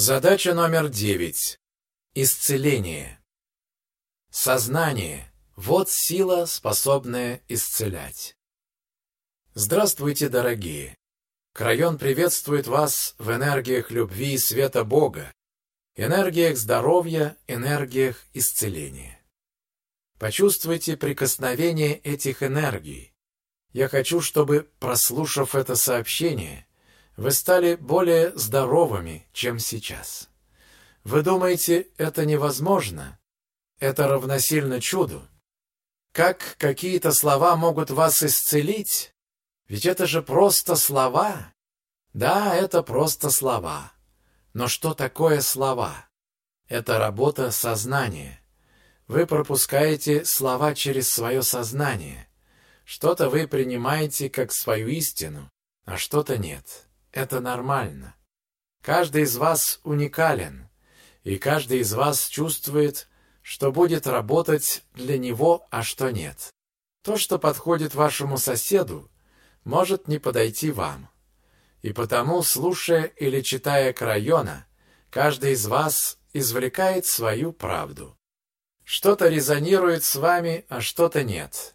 Задача номер девять. Исцеление. Сознание – вот сила, способная исцелять. Здравствуйте, дорогие! Крайон приветствует вас в энергиях любви и света Бога, энергиях здоровья, энергиях исцеления. Почувствуйте прикосновение этих энергий. Я хочу, чтобы, прослушав это сообщение, вы стали более здоровыми, чем сейчас. Вы думаете, это невозможно? Это равносильно чуду? Как какие-то слова могут вас исцелить? Ведь это же просто слова. Да, это просто слова. Но что такое слова? Это работа сознания. Вы пропускаете слова через свое сознание. Что-то вы принимаете как свою истину, а что-то нет. Это нормально. Каждый из вас уникален, и каждый из вас чувствует, что будет работать для него, а что нет. То, что подходит вашему соседу, может не подойти вам. И потому, слушая или читая Крайона, каждый из вас извлекает свою правду. Что-то резонирует с вами, а что-то нет.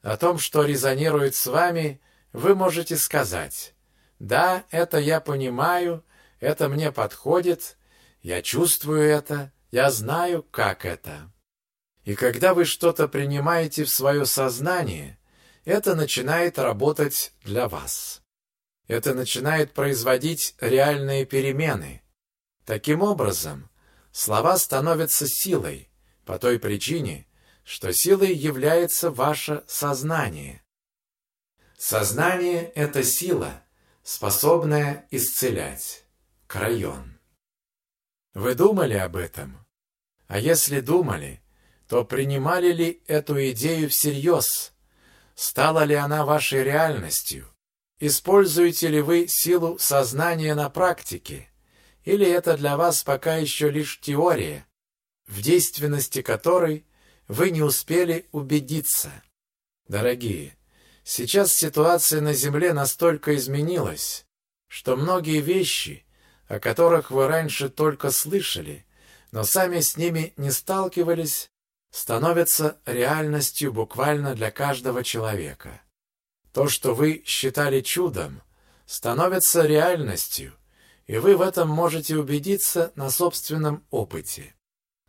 О том, что резонирует с вами, вы можете сказать да, это я понимаю, это мне подходит, я чувствую это, я знаю, как это. И когда вы что-то принимаете в свое сознание, это начинает работать для вас. Это начинает производить реальные перемены. Таким образом, слова становятся силой, по той причине, что силой является ваше сознание. Сознание – это сила – способная исцелять. Крайон. Вы думали об этом? А если думали, то принимали ли эту идею всерьез? Стала ли она вашей реальностью? Используете ли вы силу сознания на практике? Или это для вас пока еще лишь теория, в действенности которой вы не успели убедиться? Дорогие, Сейчас ситуация на Земле настолько изменилась, что многие вещи, о которых вы раньше только слышали, но сами с ними не сталкивались, становятся реальностью буквально для каждого человека. То, что вы считали чудом, становится реальностью, и вы в этом можете убедиться на собственном опыте.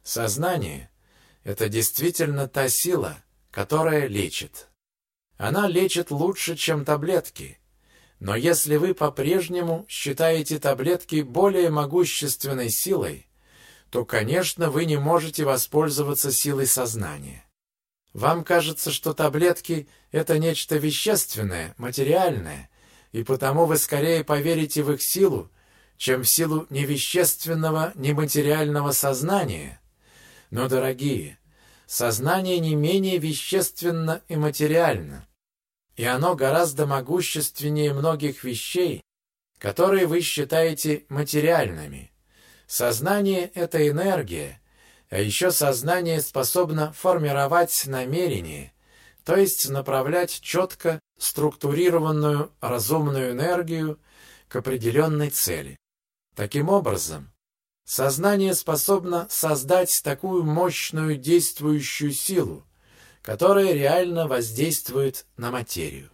Сознание – это действительно та сила, которая лечит. Она лечит лучше, чем таблетки. Но если вы по-прежнему считаете таблетки более могущественной силой, то, конечно, вы не можете воспользоваться силой сознания. Вам кажется, что таблетки – это нечто вещественное, материальное, и потому вы скорее поверите в их силу, чем в силу невещественного, нематериального сознания. Но, дорогие, сознание не менее вещественно и материально и оно гораздо могущественнее многих вещей, которые вы считаете материальными. Сознание — это энергия, а еще сознание способно формировать намерение, то есть направлять четко структурированную разумную энергию к определенной цели. Таким образом, сознание способно создать такую мощную действующую силу, которое реально воздействует на материю.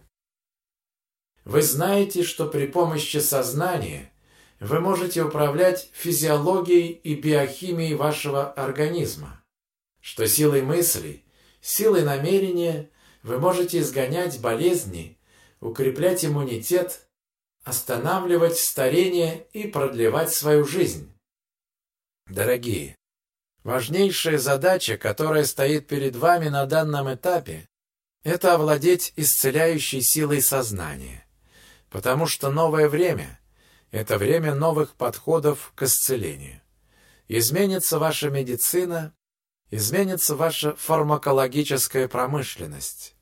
Вы знаете, что при помощи сознания вы можете управлять физиологией и биохимией вашего организма, что силой мыслей, силой намерения вы можете изгонять болезни, укреплять иммунитет, останавливать старение и продлевать свою жизнь. Дорогие, Важнейшая задача, которая стоит перед вами на данном этапе, это овладеть исцеляющей силой сознания. Потому что новое время – это время новых подходов к исцелению. Изменится ваша медицина, изменится ваша фармакологическая промышленность.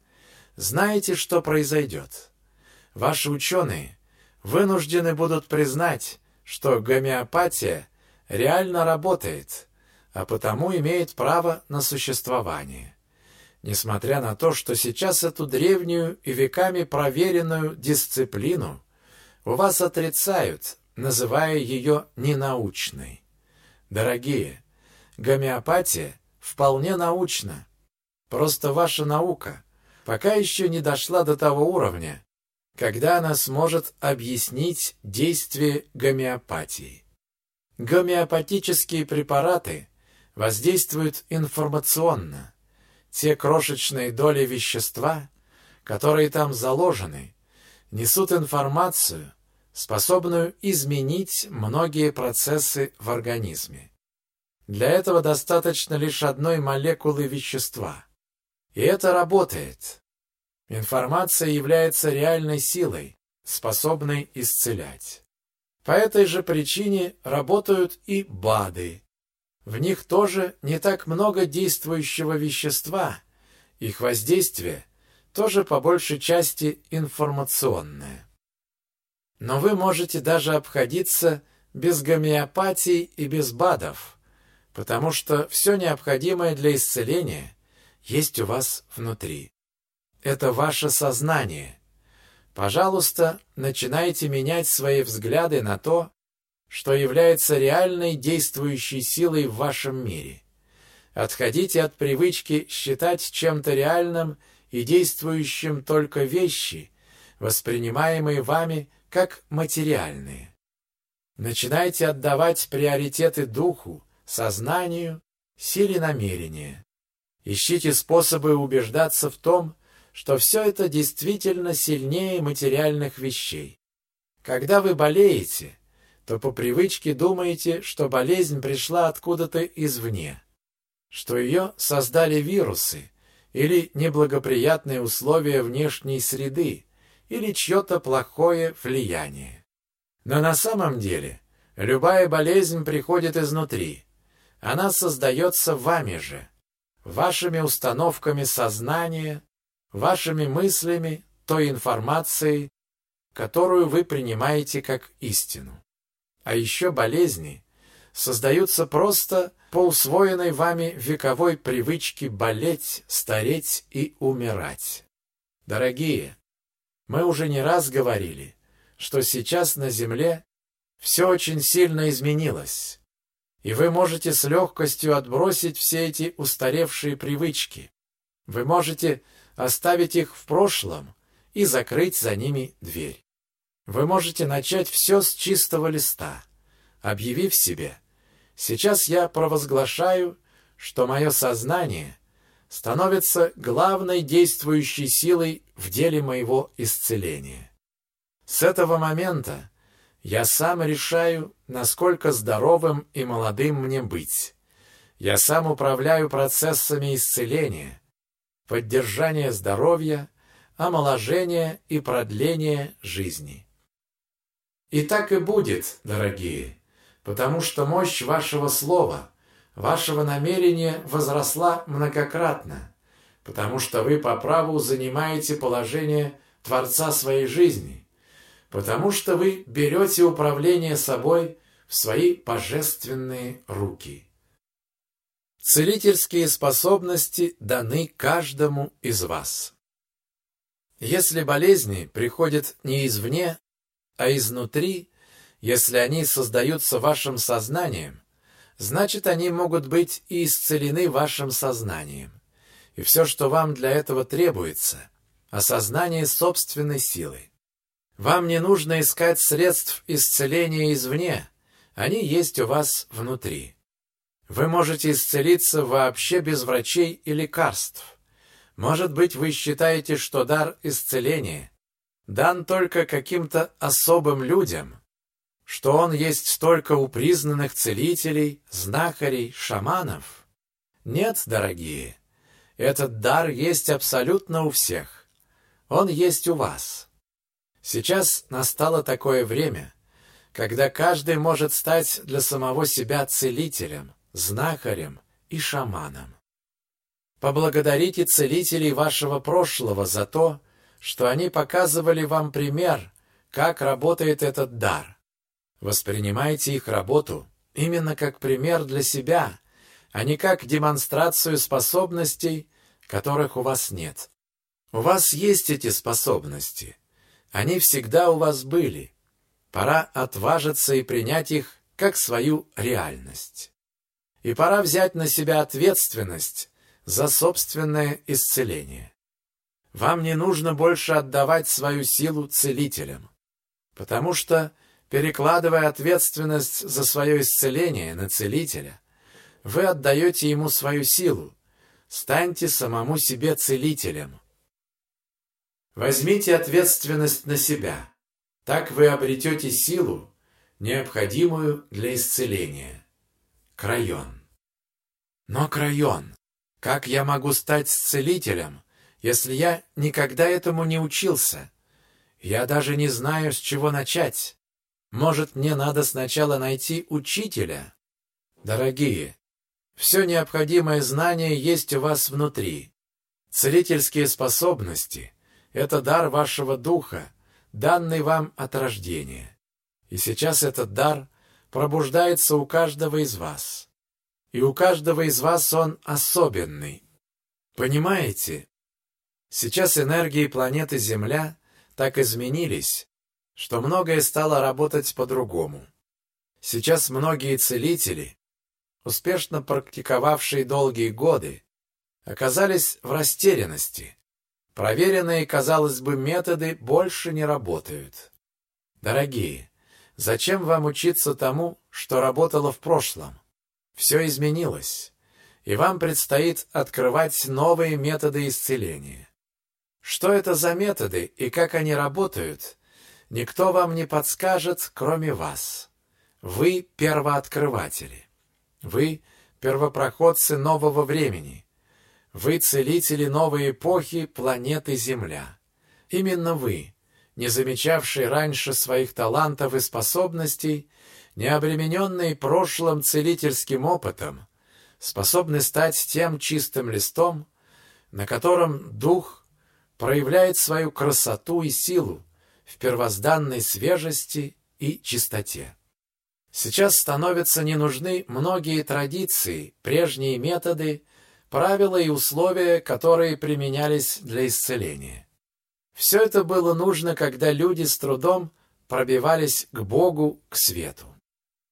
Знаете, что произойдет? Ваши ученые вынуждены будут признать, что гомеопатия реально работает – а потому имеет право на существование. Несмотря на то, что сейчас эту древнюю и веками проверенную дисциплину у вас отрицают, называя ее ненаучной. Дорогие, гомеопатия вполне научна. Просто ваша наука пока еще не дошла до того уровня, когда она сможет объяснить действие гомеопатии. Гомеопатические препараты воздействуют информационно. Те крошечные доли вещества, которые там заложены, несут информацию, способную изменить многие процессы в организме. Для этого достаточно лишь одной молекулы вещества. И это работает. Информация является реальной силой, способной исцелять. По этой же причине работают и БАДы. В них тоже не так много действующего вещества, их воздействие тоже по большей части информационное. Но вы можете даже обходиться без гомеопатии и без БАДов, потому что все необходимое для исцеления есть у вас внутри. Это ваше сознание. Пожалуйста, начинайте менять свои взгляды на то, что является реальной действующей силой в вашем мире. Отходите от привычки считать чем-то реальным и действующим только вещи, воспринимаемые вами как материальные. Начинайте отдавать приоритеты духу, сознанию, силе намерения. Ищите способы убеждаться в том, что все это действительно сильнее материальных вещей. Когда вы болеете, то по привычке думаете, что болезнь пришла откуда-то извне, что ее создали вирусы или неблагоприятные условия внешней среды или чье-то плохое влияние. Но на самом деле любая болезнь приходит изнутри. Она создается вами же, вашими установками сознания, вашими мыслями, той информацией, которую вы принимаете как истину. А еще болезни создаются просто по усвоенной вами вековой привычке болеть, стареть и умирать. Дорогие, мы уже не раз говорили, что сейчас на Земле все очень сильно изменилось, и вы можете с легкостью отбросить все эти устаревшие привычки. Вы можете оставить их в прошлом и закрыть за ними дверь. Вы можете начать все с чистого листа, объявив себе «Сейчас я провозглашаю, что мое сознание становится главной действующей силой в деле моего исцеления. С этого момента я сам решаю, насколько здоровым и молодым мне быть. Я сам управляю процессами исцеления, поддержания здоровья, омоложения и продления жизни. И так и будет, дорогие, потому что мощь вашего слова, вашего намерения возросла многократно, потому что вы по праву занимаете положение Творца своей жизни, потому что вы берете управление собой в свои божественные руки. Целительские способности даны каждому из вас. Если болезни приходят не извне, а изнутри, если они создаются вашим сознанием, значит, они могут быть и исцелены вашим сознанием. И все, что вам для этого требуется – осознание собственной силы. Вам не нужно искать средств исцеления извне, они есть у вас внутри. Вы можете исцелиться вообще без врачей и лекарств. Может быть, вы считаете, что дар исцеления дан только каким-то особым людям, что он есть только у признанных целителей, знахарей, шаманов? Нет, дорогие, этот дар есть абсолютно у всех. Он есть у вас. Сейчас настало такое время, когда каждый может стать для самого себя целителем, знахарем и шаманом. Поблагодарите целителей вашего прошлого за то, что они показывали вам пример, как работает этот дар. Воспринимайте их работу именно как пример для себя, а не как демонстрацию способностей, которых у вас нет. У вас есть эти способности. Они всегда у вас были. Пора отважиться и принять их как свою реальность. И пора взять на себя ответственность за собственное исцеление. Вам не нужно больше отдавать свою силу целителям, потому что, перекладывая ответственность за свое исцеление на целителя, вы отдаете ему свою силу. Станьте самому себе целителем. Возьмите ответственность на себя. Так вы обретете силу, необходимую для исцеления. Крайон. Но Крайон, как я могу стать целителем, если я никогда этому не учился? Я даже не знаю, с чего начать. Может, мне надо сначала найти учителя? Дорогие, все необходимое знание есть у вас внутри. Целительские способности — это дар вашего духа, данный вам от рождения. И сейчас этот дар пробуждается у каждого из вас. И у каждого из вас он особенный. Понимаете? Сейчас энергии планеты Земля так изменились, что многое стало работать по-другому. Сейчас многие целители, успешно практиковавшие долгие годы, оказались в растерянности. Проверенные, казалось бы, методы больше не работают. Дорогие, зачем вам учиться тому, что работало в прошлом? Все изменилось, и вам предстоит открывать новые методы исцеления. Что это за методы и как они работают, никто вам не подскажет, кроме вас. Вы первооткрыватели. Вы первопроходцы нового времени. Вы целители новой эпохи планеты Земля. Именно вы, не замечавшие раньше своих талантов и способностей, не обремененные прошлым целительским опытом, способны стать тем чистым листом, на котором дух проявляет свою красоту и силу в первозданной свежести и чистоте. Сейчас становятся не нужны многие традиции, прежние методы, правила и условия, которые применялись для исцеления. Все это было нужно, когда люди с трудом пробивались к Богу, к свету.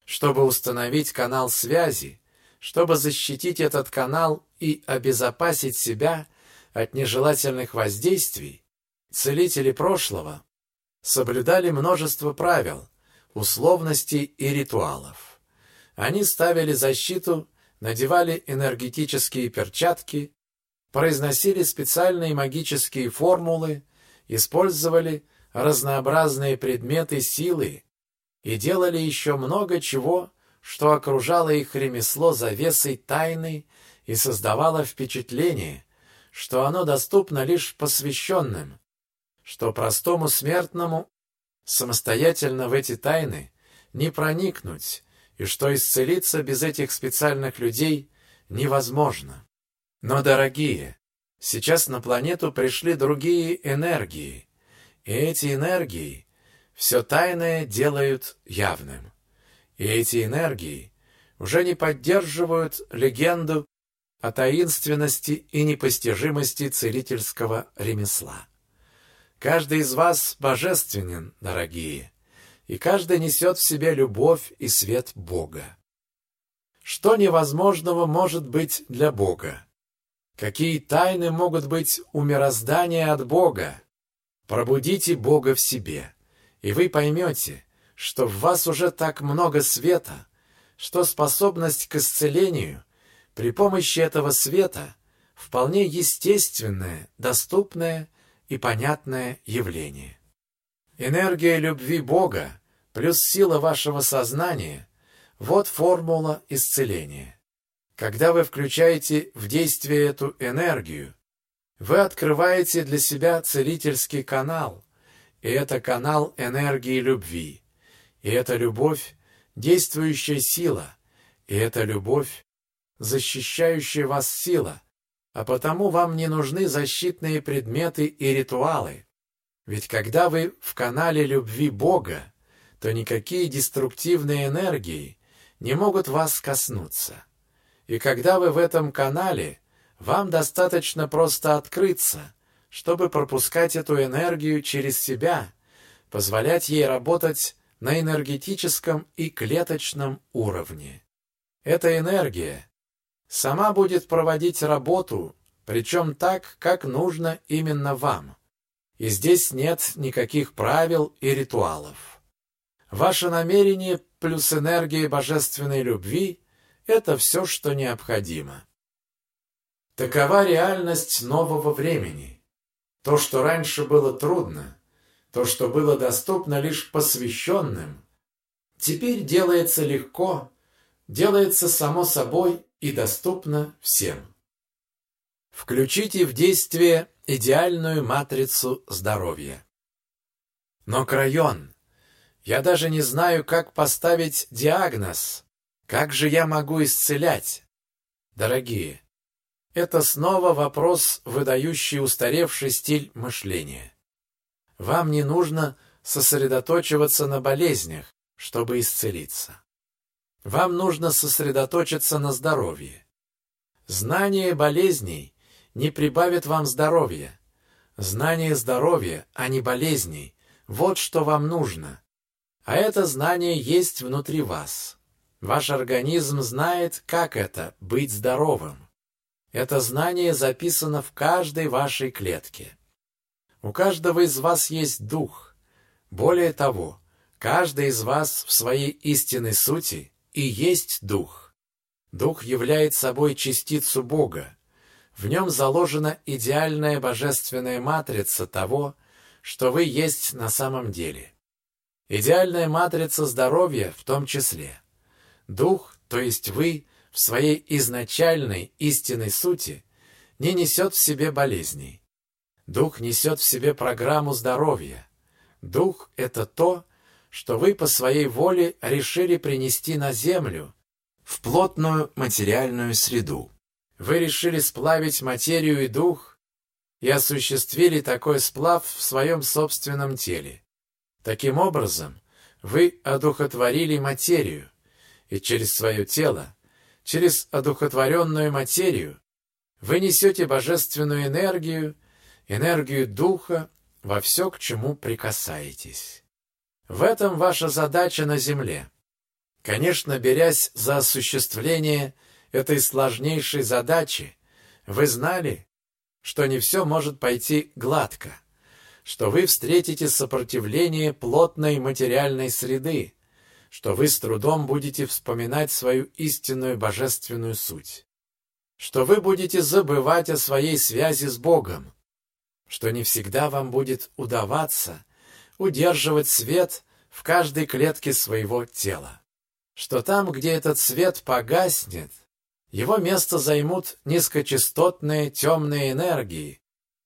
Чтобы установить канал связи, чтобы защитить этот канал и обезопасить себя от нежелательных воздействий, целители прошлого соблюдали множество правил, условностей и ритуалов. Они ставили защиту, надевали энергетические перчатки, произносили специальные магические формулы, использовали разнообразные предметы силы и делали еще много чего, что окружало их ремесло завесой тайны и создавало впечатление, что оно доступно лишь посвященным, что простому смертному самостоятельно в эти тайны не проникнуть, и что исцелиться без этих специальных людей невозможно. Но, дорогие, сейчас на планету пришли другие энергии, и эти энергии все тайное делают явным. И эти энергии уже не поддерживают легенду о таинственности и непостижимости целительского ремесла. Каждый из вас божественен, дорогие, и каждый несет в себе любовь и свет Бога. Что невозможного может быть для Бога? Какие тайны могут быть у мироздания от Бога? Пробудите Бога в себе, и вы поймете, что в вас уже так много света, что способность к исцелению – при помощи этого света вполне естественное, доступное и понятное явление. Энергия любви Бога плюс сила вашего сознания – вот формула исцеления. Когда вы включаете в действие эту энергию, вы открываете для себя целительский канал, и это канал энергии любви, и это любовь – действующая сила, и это любовь защищающая вас сила, а потому вам не нужны защитные предметы и ритуалы. Ведь когда вы в канале любви Бога, то никакие деструктивные энергии не могут вас коснуться. И когда вы в этом канале, вам достаточно просто открыться, чтобы пропускать эту энергию через себя, позволять ей работать на энергетическом и клеточном уровне. Эта энергия сама будет проводить работу, причем так, как нужно именно вам. И здесь нет никаких правил и ритуалов. Ваше намерение плюс энергия божественной любви – это все, что необходимо. Такова реальность нового времени. То, что раньше было трудно, то, что было доступно лишь посвященным, теперь делается легко, делается само собой и доступно всем. Включите в действие идеальную матрицу здоровья. Но Крайон, я даже не знаю, как поставить диагноз. Как же я могу исцелять? Дорогие, это снова вопрос, выдающий устаревший стиль мышления. Вам не нужно сосредоточиваться на болезнях, чтобы исцелиться. Вам нужно сосредоточиться на здоровье. Знание болезней не прибавит вам здоровья. Знание здоровья, а не болезней – вот что вам нужно. А это знание есть внутри вас. Ваш организм знает, как это – быть здоровым. Это знание записано в каждой вашей клетке. У каждого из вас есть дух. Более того, каждый из вас в своей истинной сути и есть дух. Дух является собой частицу Бога. В нем заложена идеальная божественная матрица того, что вы есть на самом деле. Идеальная матрица здоровья в том числе. Дух, то есть вы, в своей изначальной истинной сути не несет в себе болезней. Дух несет в себе программу здоровья. Дух – это то, что вы по своей воле решили принести на Землю, в плотную материальную среду. Вы решили сплавить материю и дух и осуществили такой сплав в своем собственном теле. Таким образом, вы одухотворили материю, и через свое тело через одухотворенную материю вы несете божественную энергию, энергию духа во все, к чему прикасаетесь. В этом ваша задача на Земле. Конечно, берясь за осуществление этой сложнейшей задачи, вы знали, что не все может пойти гладко, что вы встретите сопротивление плотной материальной среды, что вы с трудом будете вспоминать свою истинную божественную суть, что вы будете забывать о своей связи с Богом, что не всегда вам будет удаваться удерживать свет в каждой клетке своего тела, что там, где этот свет погаснет, его место займут низкочастотные темные энергии,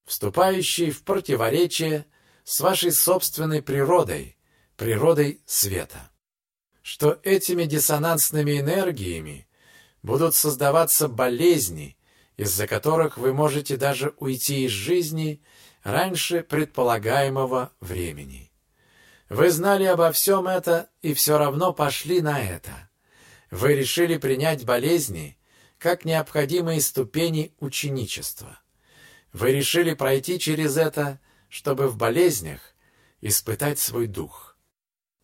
вступающие в противоречие с вашей собственной природой, природой света что этими диссонансными энергиями будут создаваться болезни, из-за которых вы можете даже уйти из жизни раньше предполагаемого времени. Вы знали обо всем это и все равно пошли на это. Вы решили принять болезни как необходимые ступени ученичества. Вы решили пройти через это, чтобы в болезнях испытать свой дух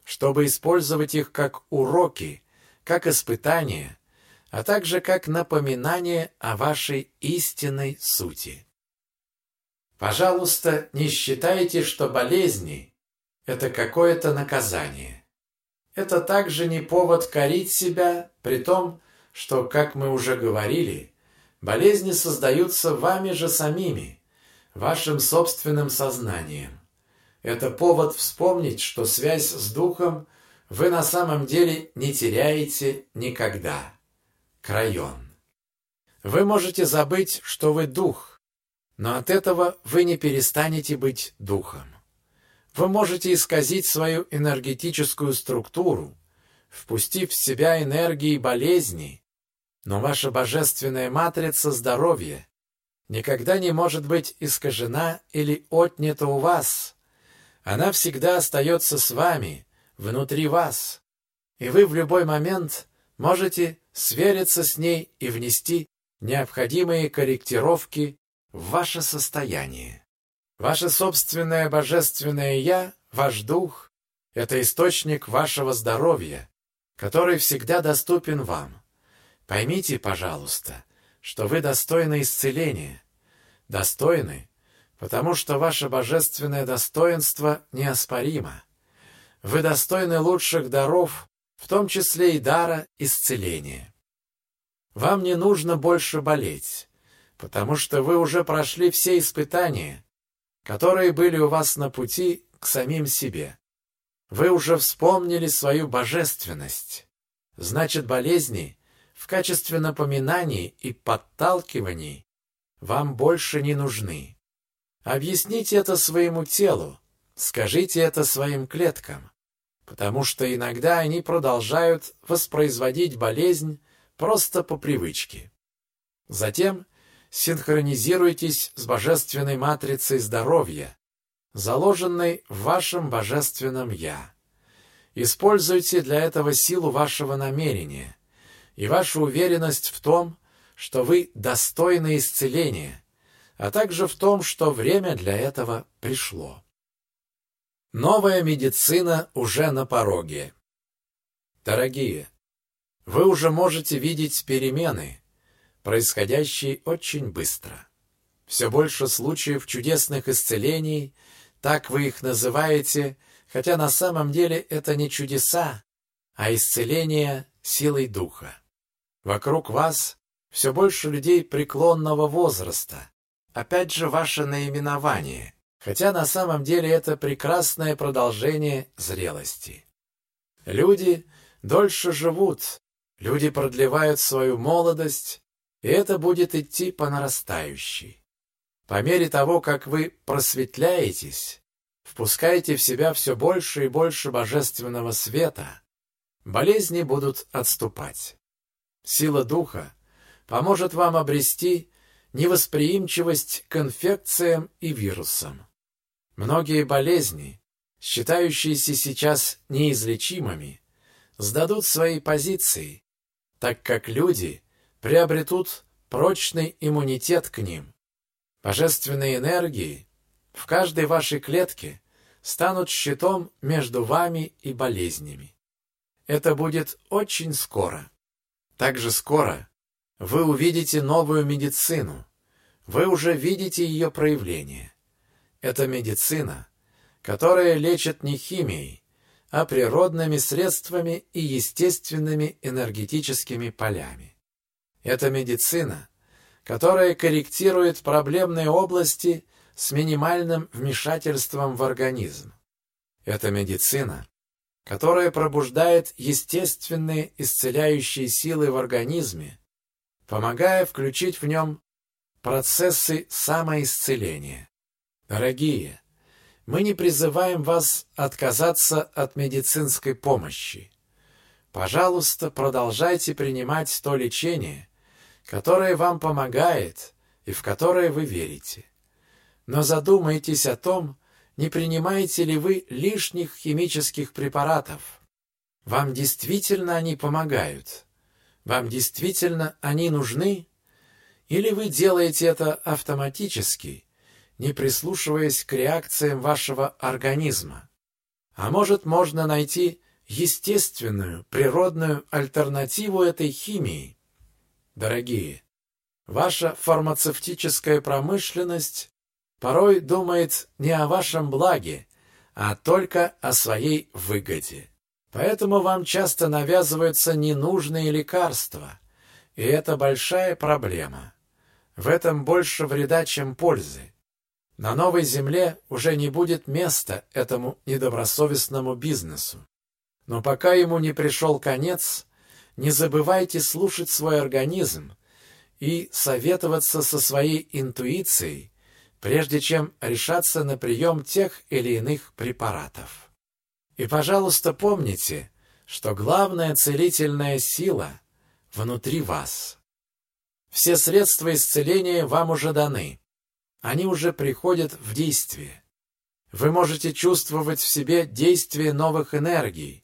чтобы использовать их как уроки, как испытания, а также как напоминание о вашей истинной сути. Пожалуйста, не считайте, что болезни – это какое-то наказание. Это также не повод корить себя, при том, что, как мы уже говорили, болезни создаются вами же самими, вашим собственным сознанием. Это повод вспомнить, что связь с Духом вы на самом деле не теряете никогда. Крайон. Вы можете забыть, что вы Дух, но от этого вы не перестанете быть Духом. Вы можете исказить свою энергетическую структуру, впустив в себя энергии болезни, но ваша божественная матрица здоровья никогда не может быть искажена или отнята у вас, она всегда остается с вами, внутри вас, и вы в любой момент можете свериться с ней и внести необходимые корректировки в ваше состояние. Ваше собственное божественное «Я», ваш дух, Это источник вашего здоровья, который всегда доступен вам. Поймите, пожалуйста, что вы достойны исцеления. Достойны, потому что ваше божественное достоинство неоспоримо. Вы достойны лучших даров, в том числе и дара исцеления. Вам не нужно больше болеть, потому что вы уже прошли все испытания, которые были у вас на пути к самим себе. Вы уже вспомнили свою божественность. Значит, болезни в качестве напоминаний и подталкиваний вам больше не нужны. Объясните это своему телу, скажите это своим клеткам, потому что иногда они продолжают воспроизводить болезнь просто по привычке. Затем синхронизируйтесь с божественной матрицей здоровья, заложенной в вашем божественном «Я». Используйте для этого силу вашего намерения и вашу уверенность в том, что вы достойны исцеления, а также в том, что время для этого пришло. Новая медицина уже на пороге. Дорогие, вы уже можете видеть перемены, происходящие очень быстро. Все больше случаев чудесных исцелений, так вы их называете, хотя на самом деле это не чудеса, а исцеление силой духа. Вокруг вас все больше людей преклонного возраста. Опять же ваше наименование, хотя на самом деле это прекрасное продолжение зрелости. Люди дольше живут, Люди продлевают свою молодость, и это будет идти по нарастающей. По мере того, как вы просветляетесь, впускаете в себя все больше и больше божественного света, болезни будут отступать. Сила духа поможет вам обрести невосприимчивость к инфекциям и вирусам. Многие болезни, считающиеся сейчас неизлечимыми, сдадут свои позиции так как люди приобретут прочный иммунитет к ним. Божественные энергии в каждой вашей клетке станут щитом между вами и болезнями. Это будет очень скоро. Так же скоро вы увидите новую медицину. Вы уже видите ее проявление. Это медицина, которая лечит не химией, а природными средствами и естественными энергетическими полями. Это медицина, которая корректирует проблемные области с минимальным вмешательством в организм. Это медицина, которая пробуждает естественные исцеляющие силы в организме, помогая включить в нем процессы самоисцеления. Дорогие, мы не призываем вас отказаться от медицинской помощи. Пожалуйста, продолжайте принимать то лечение, которое вам помогает и в которое вы верите. Но задумайтесь о том, не принимаете ли вы лишних химических препаратов. Вам действительно они помогают? Вам действительно они нужны? Или вы делаете это автоматически не прислушиваясь к реакциям вашего организма. А может, можно найти естественную, природную альтернативу этой химии? Дорогие, ваша фармацевтическая промышленность порой думает не о вашем благе, а только о своей выгоде. Поэтому вам часто навязываются ненужные лекарства, и это большая проблема. В этом больше вреда, чем пользы. На новой земле уже не будет места этому недобросовестному бизнесу. Но пока ему не пришел конец, не забывайте слушать свой организм и советоваться со своей интуицией, прежде чем решаться на прием тех или иных препаратов. И, пожалуйста, помните, что главная целительная сила внутри вас. Все средства исцеления вам уже даны. Они уже приходят в действие. Вы можете чувствовать в себе действие новых энергий.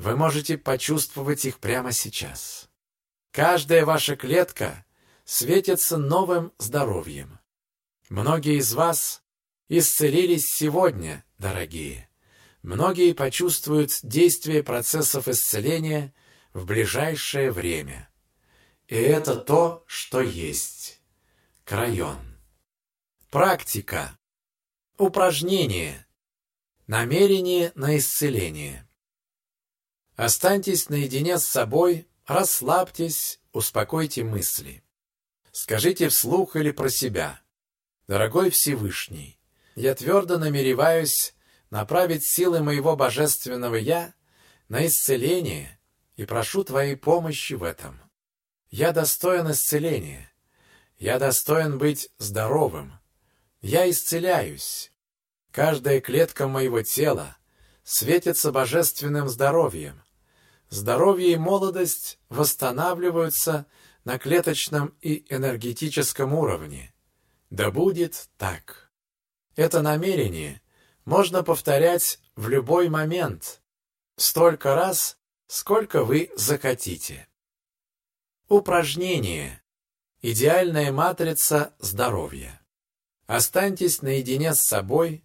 Вы можете почувствовать их прямо сейчас. Каждая ваша клетка светится новым здоровьем. Многие из вас исцелились сегодня, дорогие. многие почувствуют действие процессов исцеления в ближайшее время. И это то, что есть. Крайон. Практика. Упражнение. Намерение на исцеление. Останьтесь наедине с собой, расслабьтесь, успокойте мысли. Скажите вслух или про себя. Дорогой Всевышний, я твердо намереваюсь направить силы моего божественного «Я» на исцеление и прошу Твоей помощи в этом. Я достоин исцеления. Я достоин быть здоровым. Я исцеляюсь. Каждая клетка моего тела светится божественным здоровьем. Здоровье и молодость восстанавливаются на клеточном и энергетическом уровне. Да будет так. Это намерение можно повторять в любой момент, столько раз, сколько вы захотите. Упражнение. Идеальная матрица здоровья. Останьтесь наедине с собой,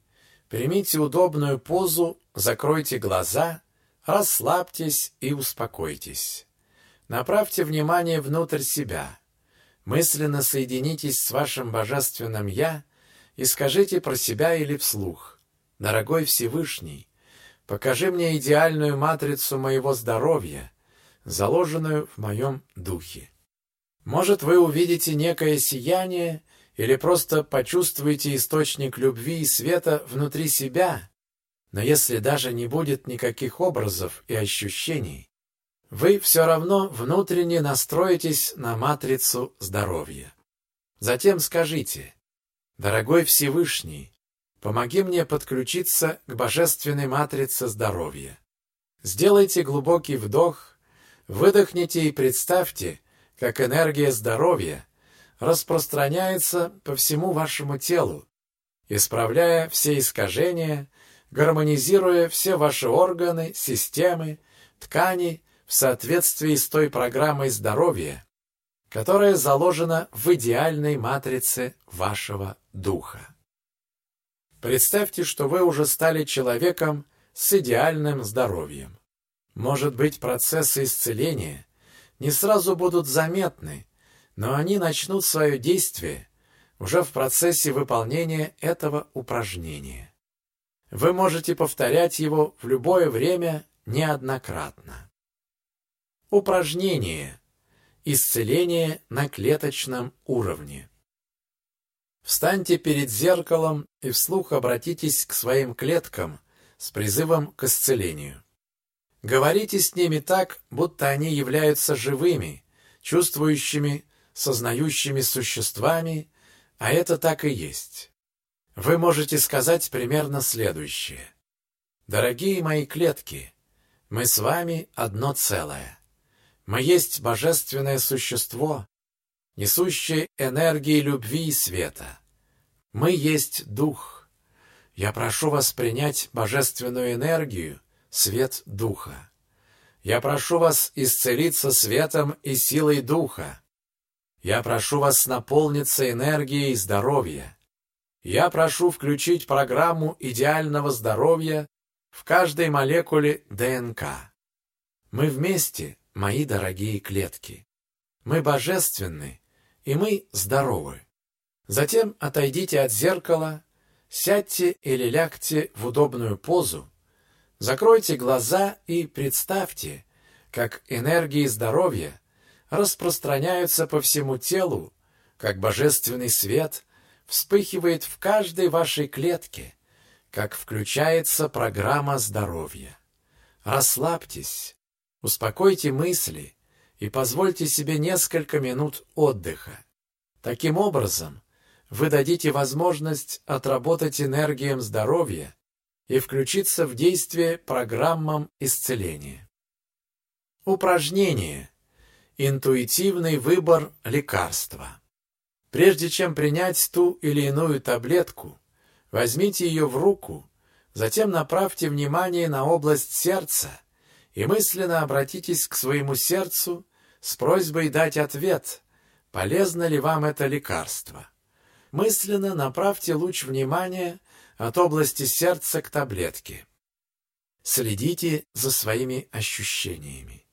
примите удобную позу, закройте глаза, расслабьтесь и успокойтесь. Направьте внимание внутрь себя. Мысленно соединитесь с вашим божественным «Я» и скажите про себя или вслух. «Дорогой Всевышний, покажи мне идеальную матрицу моего здоровья, заложенную в моем духе». Может, вы увидите некое сияние или просто почувствуете источник любви и света внутри себя, но если даже не будет никаких образов и ощущений, вы все равно внутренне настроитесь на матрицу здоровья. Затем скажите, «Дорогой Всевышний, помоги мне подключиться к божественной матрице здоровья». Сделайте глубокий вдох, выдохните и представьте, как энергия здоровья распространяется по всему вашему телу, исправляя все искажения, гармонизируя все ваши органы, системы, ткани в соответствии с той программой здоровья, которая заложена в идеальной матрице вашего духа. Представьте, что вы уже стали человеком с идеальным здоровьем. Может быть, процессы исцеления не сразу будут заметны, но они начнут свое действие уже в процессе выполнения этого упражнения. Вы можете повторять его в любое время неоднократно. Упражнение. Исцеление на клеточном уровне. Встаньте перед зеркалом и вслух обратитесь к своим клеткам с призывом к исцелению. Говорите с ними так, будто они являются живыми, чувствующими, сознающими существами, а это так и есть. Вы можете сказать примерно следующее. «Дорогие мои клетки, мы с вами одно целое. Мы есть божественное существо, несущее энергии любви и света. Мы есть Дух. Я прошу вас принять божественную энергию, свет Духа. Я прошу вас исцелиться светом и силой Духа. Я прошу вас наполниться энергией здоровья. Я прошу включить программу идеального здоровья в каждой молекуле ДНК. Мы вместе мои дорогие клетки. Мы божественны, и мы здоровы. Затем отойдите от зеркала, сядьте или лягте в удобную позу, закройте глаза и представьте, как энергии здоровья распространяются по всему телу, как божественный свет вспыхивает в каждой вашей клетке, как включается программа здоровья. Расслабьтесь, Успокойте мысли и позвольте себе несколько минут отдыха. Таким образом, вы дадите возможность отработать энергиям здоровья и включиться в действие программам исцеления. Упражнение. Интуитивный выбор лекарства. Прежде чем принять ту или иную таблетку, возьмите ее в руку, затем направьте внимание на область сердца и мысленно обратитесь к своему сердцу с просьбой дать ответ, полезно ли вам это лекарство. Мысленно направьте луч внимания от области сердца к таблетке. следите за своими ощущениями.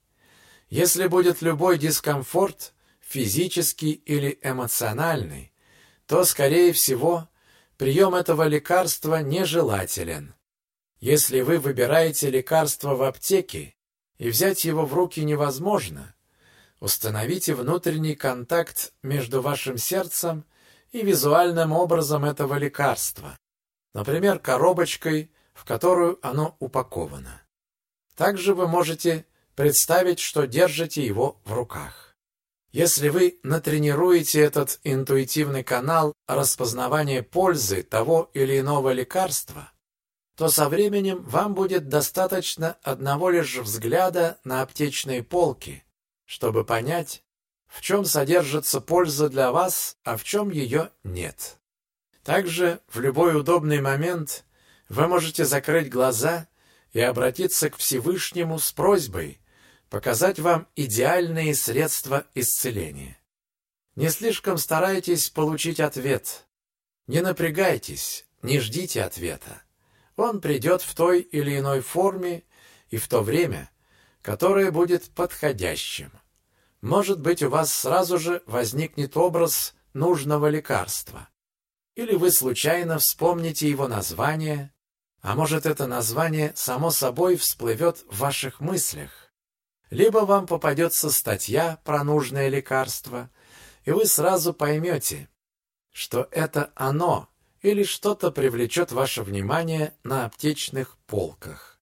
Если будет любой дискомфорт, физический или эмоциональный, то, скорее всего, прием этого лекарства нежелателен. Если вы выбираете лекарство в аптеке и взять его в руки невозможно, установите внутренний контакт между вашим сердцем и визуальным образом этого лекарства, например, коробочкой, в которую оно упаковано. Также вы можете представить, что держите его в руках. Если вы натренируете этот интуитивный канал распознавания пользы того или иного лекарства, то со временем вам будет достаточно одного лишь взгляда на аптечные полки, чтобы понять, в чем содержится польза для вас, а в чем ее нет. Также в любой удобный момент вы можете закрыть глаза и обратиться к Всевышнему с просьбой показать вам идеальные средства исцеления. Не слишком старайтесь получить ответ. Не напрягайтесь, не ждите ответа. Он придет в той или иной форме и в то время, которое будет подходящим. Может быть, у вас сразу же возникнет образ нужного лекарства. Или вы случайно вспомните его название, а может, это название само собой всплывет в ваших мыслях. Либо вам попадется статья про нужное лекарство, и вы сразу поймете, что это оно или что-то привлечет ваше внимание на аптечных полках.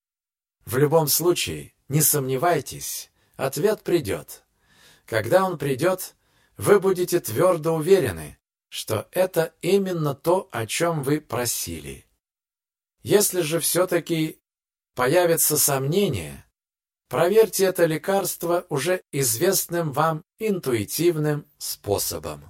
В любом случае, не сомневайтесь, ответ придет. Когда он придет, вы будете твердо уверены, что это именно то, о чем вы просили. Если же все-таки появятся сомнения, Проверьте это лекарство уже известным вам интуитивным способом.